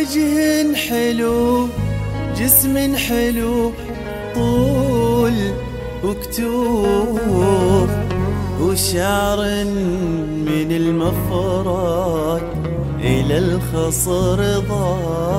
وجه حلو جسم حلو طول وكتوب وشعر من المفرق إلى الخصر ضافي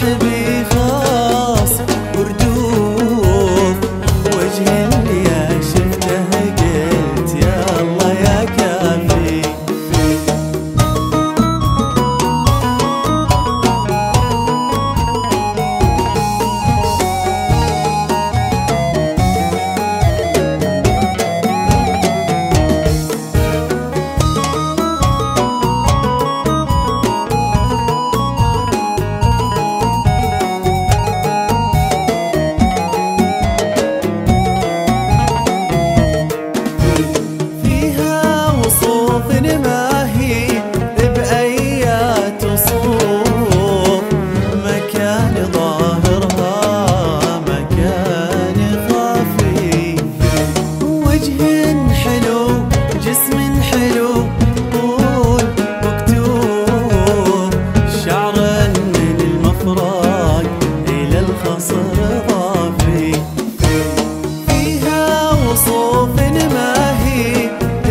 should be.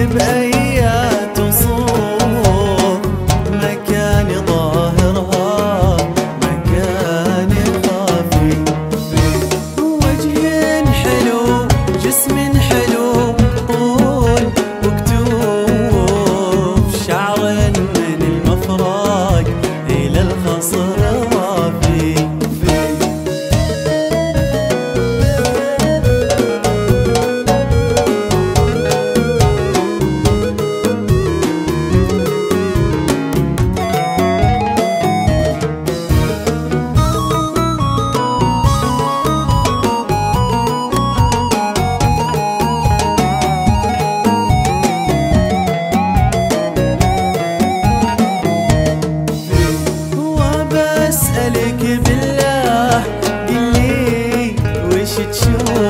baby. should.